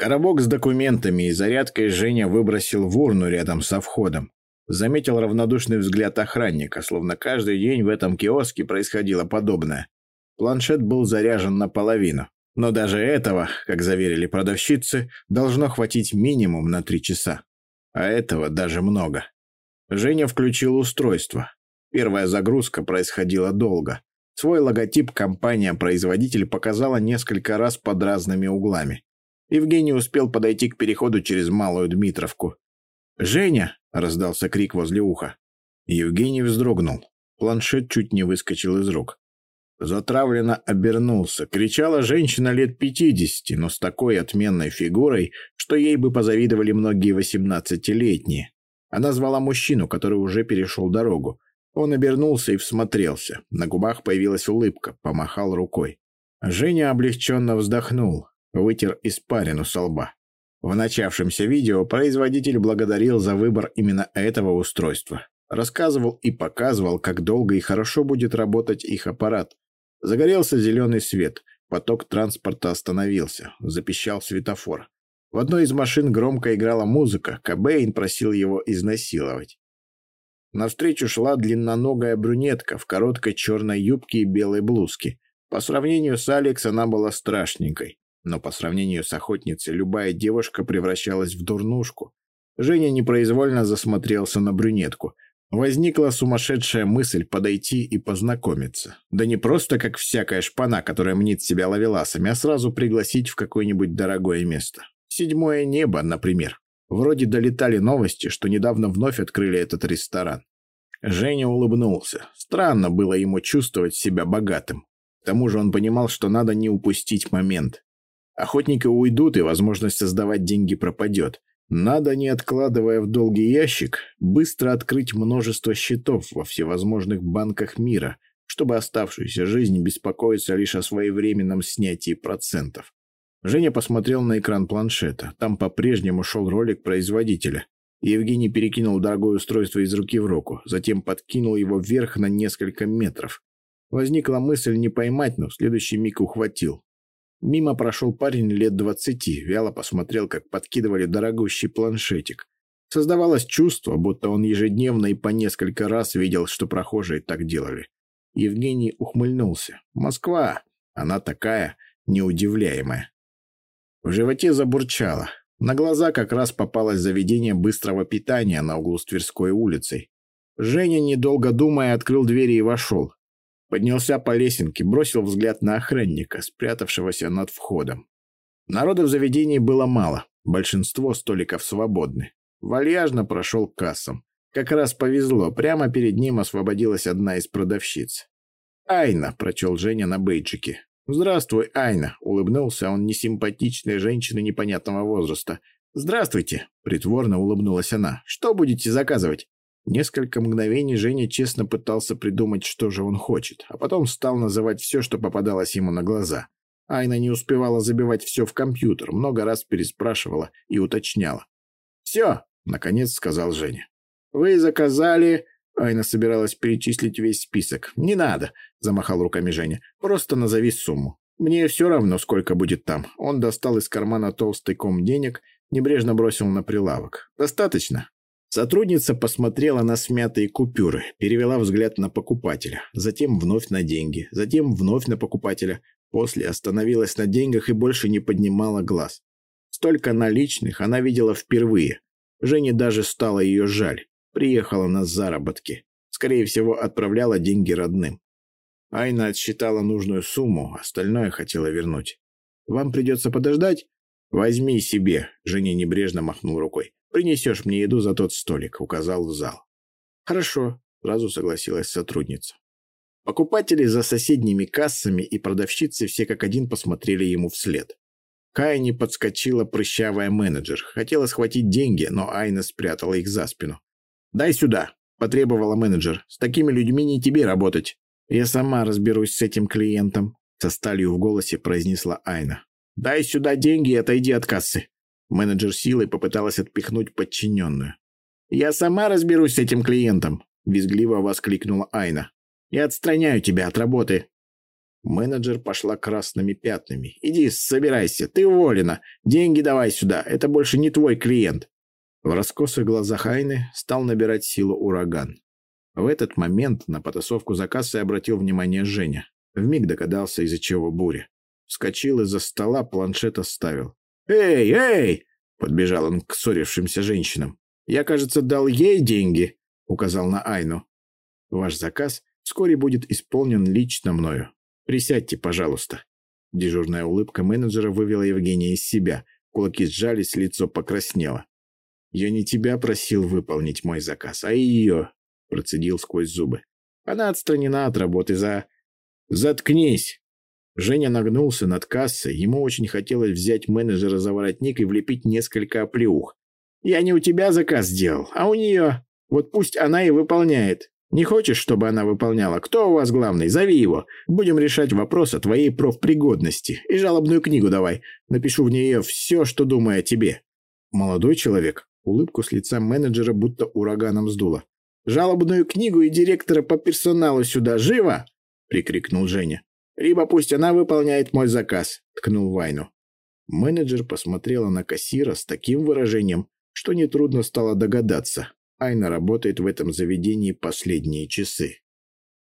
Коробок с документами и зарядкой Женя выбросил в урну рядом со входом. Заметил равнодушный взгляд охранника, словно каждый день в этом киоске происходило подобное. Планшет был заряжен наполовину. Но даже этого, как заверили продавщицы, должно хватить минимум на три часа. А этого даже много. Женя включил устройство. Первая загрузка происходила долго. Свой логотип компания-производитель показала несколько раз под разными углами. Евгений успел подойти к переходу через Малую Дмитровку. «Женя!» — раздался крик возле уха. Евгений вздрогнул. Планшет чуть не выскочил из рук. Затравленно обернулся. Кричала женщина лет пятидесяти, но с такой отменной фигурой, что ей бы позавидовали многие восемнадцатилетние. Она звала мужчину, который уже перешел дорогу. Он обернулся и всмотрелся. На губах появилась улыбка, помахал рукой. Женя облегченно вздохнул вытер испарину со лба. В начавшемся видео производитель благодарил за выбор именно этого устройства. Рассказывал и показывал, как долго и хорошо будет работать их аппарат. Загорелся зеленый свет, поток транспорта остановился, запищал светофор. В одной из машин громко играла музыка, Кобейн просил его изнасиловать. Навстречу шла длинноногая брюнетка в короткой черной юбке и белой блузке. По сравнению с Алекс она была страшненькой. Но по сравнению с охотницей любая девушка превращалась в дурнушку. Женя непроизвольно засмотрелся на брюнетку. Возникла сумасшедшая мысль подойти и познакомиться. Да не просто как всякая шпана, которая мнит себя ловеласами, а сразу пригласить в какое-нибудь дорогое место. Седьмое небо, например. Вроде долетали новости, что недавно вновь открыли этот ресторан. Женя улыбнулся. Странно было ему чувствовать себя богатым. К тому же он понимал, что надо не упустить момент. Охотники уйдут, и возможность создавать деньги пропадет. Надо, не откладывая в долгий ящик, быстро открыть множество счетов во всевозможных банках мира, чтобы оставшуюся жизнь беспокоиться лишь о своевременном снятии процентов. Женя посмотрел на экран планшета. Там по-прежнему шел ролик производителя. Евгений перекинул дорогое устройство из руки в руку, затем подкинул его вверх на несколько метров. Возникла мысль не поймать, но в следующий миг ухватил. Мимо прошел парень лет двадцати, вяло посмотрел, как подкидывали дорогущий планшетик. Создавалось чувство, будто он ежедневно и по несколько раз видел, что прохожие так делали. Евгений ухмыльнулся. «Москва! Она такая, неудивляемая». В животе забурчало. На глаза как раз попалось заведение быстрого питания на углу с Тверской улицей. Женя, недолго думая, открыл двери и вошел. Поднялся по лесенке, бросил взгляд на охранника, спрятавшегося над входом. Народа в заведении было мало, большинство столиков свободны. Вальяжно прошел к кассам. Как раз повезло, прямо перед ним освободилась одна из продавщиц. «Айна», — прочел Женя на бейджике. «Здравствуй, Айна», — улыбнулся он несимпатичной женщине непонятного возраста. «Здравствуйте», — притворно улыбнулась она. «Что будете заказывать?» Несколько мгновений Женя честно пытался придумать, что же он хочет, а потом стал называть все, что попадалось ему на глаза. Айна не успевала забивать все в компьютер, много раз переспрашивала и уточняла. «Все», — наконец сказал Женя. «Вы заказали...» Айна собиралась перечислить весь список. «Не надо», — замахал руками Женя. «Просто назови сумму. Мне все равно, сколько будет там». Он достал из кармана толстый ком денег, небрежно бросил на прилавок. «Достаточно?» Сотрудница посмотрела на смятые купюры, перевела взгляд на покупателя, затем вновь на деньги, затем вновь на покупателя, после остановилась на деньгах и больше не поднимала глаз. Столько наличных она видела впервые. Жене даже стало ее жаль. Приехала на заработки. Скорее всего, отправляла деньги родным. Айна отсчитала нужную сумму, остальное хотела вернуть. «Вам придется подождать?» «Возьми себе», — Женя небрежно махнул рукой. Принесешь мне еду за тот столик», — указал в зал. «Хорошо», — сразу согласилась сотрудница. Покупатели за соседними кассами и продавщицы все как один посмотрели ему вслед. К Айне подскочила прыщавая менеджер. Хотела схватить деньги, но Айна спрятала их за спину. «Дай сюда», — потребовала менеджер. «С такими людьми не тебе работать». «Я сама разберусь с этим клиентом», — со сталью в голосе произнесла Айна. «Дай сюда деньги и отойди от кассы». Менеджер силой попыталась отпихнуть подчиненную. «Я сама разберусь с этим клиентом», — визгливо воскликнула Айна. «Я отстраняю тебя от работы». Менеджер пошла красными пятнами. «Иди, собирайся, ты уволена. Деньги давай сюда, это больше не твой клиент». В раскосых глазах Айны стал набирать силу ураган. В этот момент на потасовку за кассой обратил внимание Женя. Вмиг догадался, из-за чего буря. Вскочил из-за стола, планшет оставил. «Эй, эй!» — подбежал он к ссорившимся женщинам. «Я, кажется, дал ей деньги», — указал на Айну. «Ваш заказ вскоре будет исполнен лично мною. Присядьте, пожалуйста». Дежурная улыбка менеджера вывела Евгения из себя. Кулаки сжались, лицо покраснело. «Я не тебя просил выполнить мой заказ, а ее», — процедил сквозь зубы. «Она отстранена от работы за...» «Заткнись!» Женя нагнулся над кассой. Ему очень хотелось взять менеджера за воротник и влепить несколько оплеух. «Я не у тебя заказ сделал, а у нее. Вот пусть она и выполняет. Не хочешь, чтобы она выполняла? Кто у вас главный? Зови его. Будем решать вопрос о твоей профпригодности. И жалобную книгу давай. Напишу в нее все, что думаю о тебе». Молодой человек улыбку с лица менеджера будто ураганом сдуло. «Жалобную книгу и директора по персоналу сюда. Живо!» — прикрикнул Женя. «Либо пусть она выполняет мой заказ», — ткнул Вайну. Менеджер посмотрела на кассира с таким выражением, что нетрудно стало догадаться. Айна работает в этом заведении последние часы.